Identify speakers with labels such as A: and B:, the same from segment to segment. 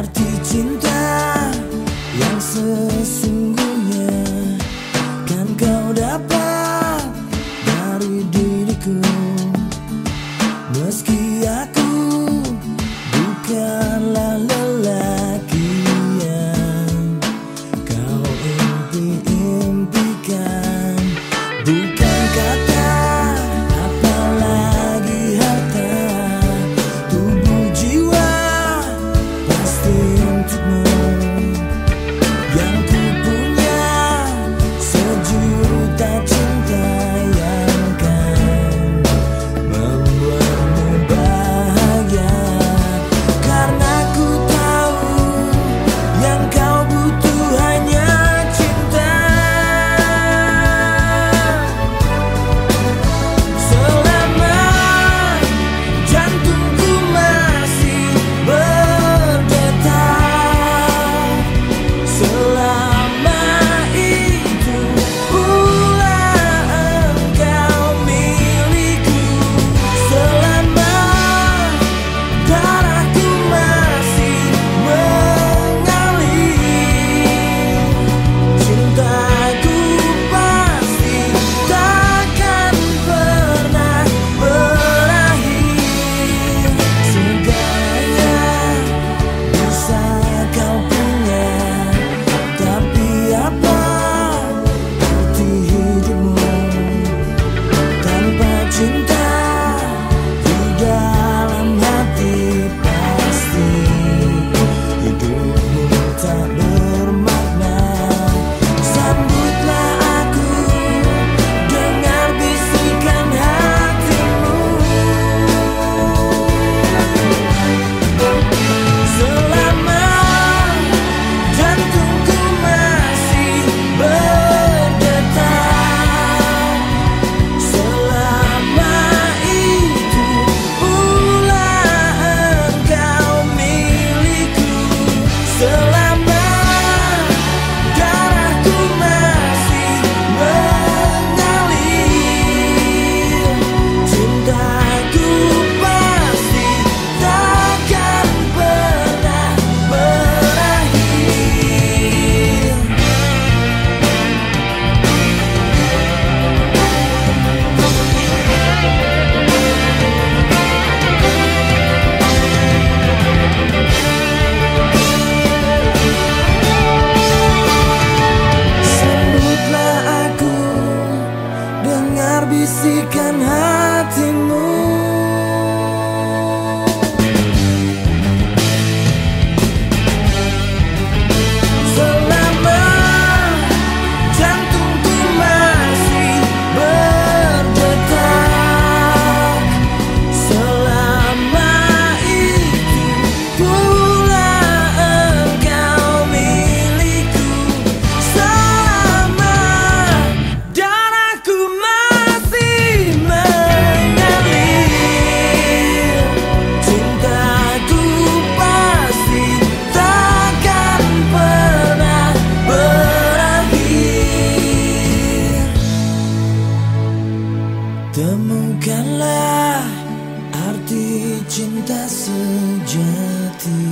A: arti cinta yang sesungguhnya kasihkan hati Temukanlah arti cinta sejati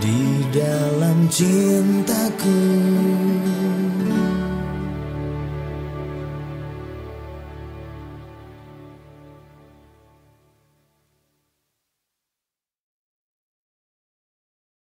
A: di dalam cintaku.